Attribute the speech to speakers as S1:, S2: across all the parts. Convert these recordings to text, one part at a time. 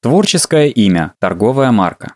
S1: Творческое имя, торговая марка.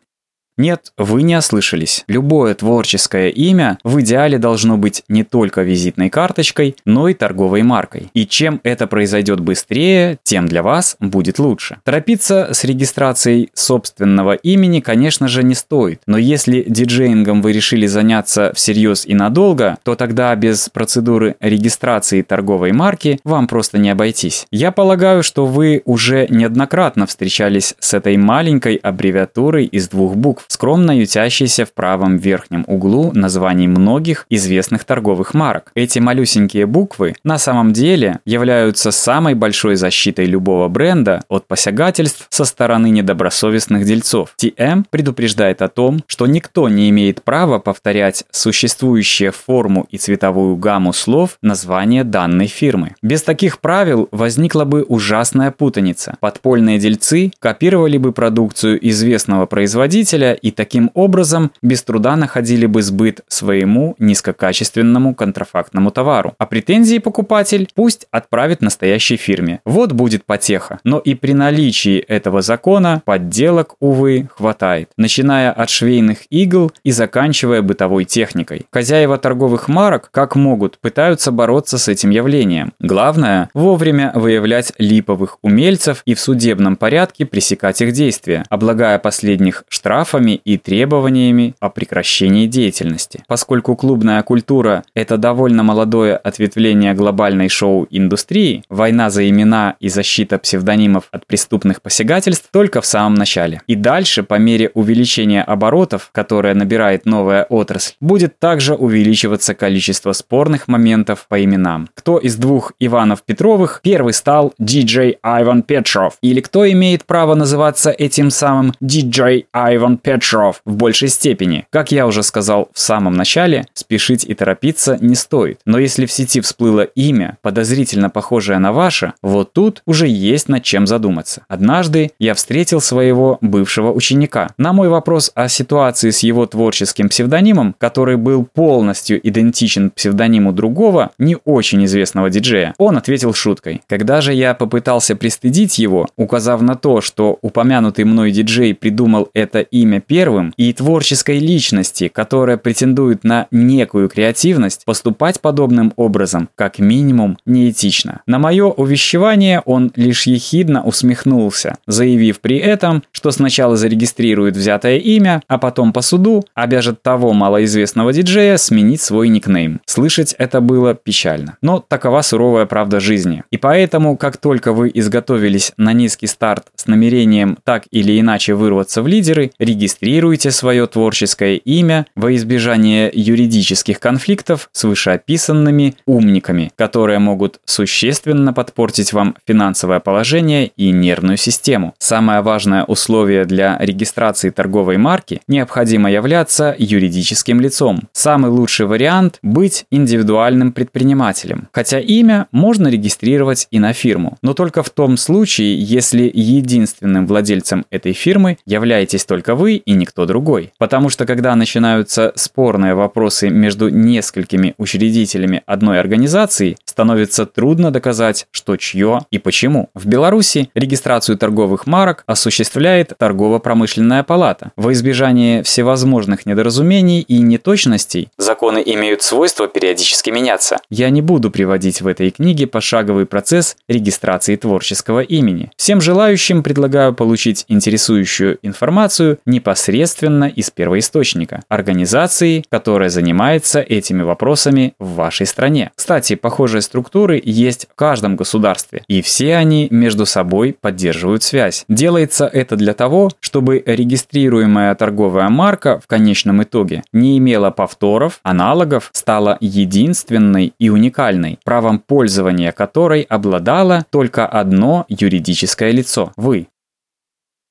S1: Нет, вы не ослышались. Любое творческое имя в идеале должно быть не только визитной карточкой, но и торговой маркой. И чем это произойдет быстрее, тем для вас будет лучше. Торопиться с регистрацией собственного имени, конечно же, не стоит. Но если диджеингом вы решили заняться всерьез и надолго, то тогда без процедуры регистрации торговой марки вам просто не обойтись. Я полагаю, что вы уже неоднократно встречались с этой маленькой аббревиатурой из двух букв скромно ютящийся в правом верхнем углу названий многих известных торговых марок. Эти малюсенькие буквы на самом деле являются самой большой защитой любого бренда от посягательств со стороны недобросовестных дельцов. TM предупреждает о том, что никто не имеет права повторять существующие форму и цветовую гамму слов названия данной фирмы. Без таких правил возникла бы ужасная путаница. Подпольные дельцы копировали бы продукцию известного производителя и таким образом без труда находили бы сбыт своему низкокачественному контрафактному товару. А претензии покупатель пусть отправит настоящей фирме. Вот будет потеха. Но и при наличии этого закона подделок, увы, хватает. Начиная от швейных игл и заканчивая бытовой техникой. Хозяева торговых марок, как могут, пытаются бороться с этим явлением. Главное – вовремя выявлять липовых умельцев и в судебном порядке пресекать их действия, облагая последних штрафами нормами и требованиями о прекращении деятельности. Поскольку клубная культура – это довольно молодое ответвление глобальной шоу-индустрии, война за имена и защита псевдонимов от преступных посягательств только в самом начале. И дальше, по мере увеличения оборотов, которое набирает новая отрасль, будет также увеличиваться количество спорных моментов по именам. Кто из двух Иванов Петровых первый стал DJ Айван Петров? Или кто имеет право называться этим самым DJ Айван Петров? Петров в большей степени. Как я уже сказал в самом начале, спешить и торопиться не стоит. Но если в сети всплыло имя, подозрительно похожее на ваше, вот тут уже есть над чем задуматься. Однажды я встретил своего бывшего ученика. На мой вопрос о ситуации с его творческим псевдонимом, который был полностью идентичен псевдониму другого, не очень известного диджея, он ответил шуткой. Когда же я попытался пристыдить его, указав на то, что упомянутый мной диджей придумал это имя первым и творческой личности, которая претендует на некую креативность, поступать подобным образом как минимум неэтично. На мое увещевание он лишь ехидно усмехнулся, заявив при этом, что сначала зарегистрирует взятое имя, а потом по суду обяжет того малоизвестного диджея сменить свой никнейм. Слышать это было печально. Но такова суровая правда жизни. И поэтому, как только вы изготовились на низкий старт с намерением так или иначе вырваться в лидеры, регистрируйте Регистрируйте свое творческое имя во избежание юридических конфликтов с вышеописанными умниками, которые могут существенно подпортить вам финансовое положение и нервную систему. Самое важное условие для регистрации торговой марки – необходимо являться юридическим лицом. Самый лучший вариант – быть индивидуальным предпринимателем. Хотя имя можно регистрировать и на фирму, но только в том случае, если единственным владельцем этой фирмы являетесь только вы и никто другой. Потому что когда начинаются спорные вопросы между несколькими учредителями одной организации, становится трудно доказать, что чье и почему. В Беларуси регистрацию торговых марок осуществляет торгово-промышленная палата. Во избежание всевозможных недоразумений и неточностей законы имеют свойство периодически меняться. Я не буду приводить в этой книге пошаговый процесс регистрации творческого имени. Всем желающим предлагаю получить интересующую информацию непосредственно непосредственно из первоисточника, организации, которая занимается этими вопросами в вашей стране. Кстати, похожие структуры есть в каждом государстве, и все они между собой поддерживают связь. Делается это для того, чтобы регистрируемая торговая марка в конечном итоге не имела повторов, аналогов, стала единственной и уникальной, правом пользования которой обладало только одно юридическое лицо – вы.